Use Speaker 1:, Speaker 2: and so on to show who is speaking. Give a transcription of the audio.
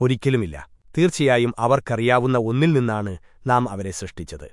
Speaker 1: ഒരിക്കലുമില്ല. തീർച്ചയായും അവർക്കറിയാവുന്ന ഒന്നിൽ നിന്നാണ് നാം അവരെ സൃഷ്ടിച്ചത്.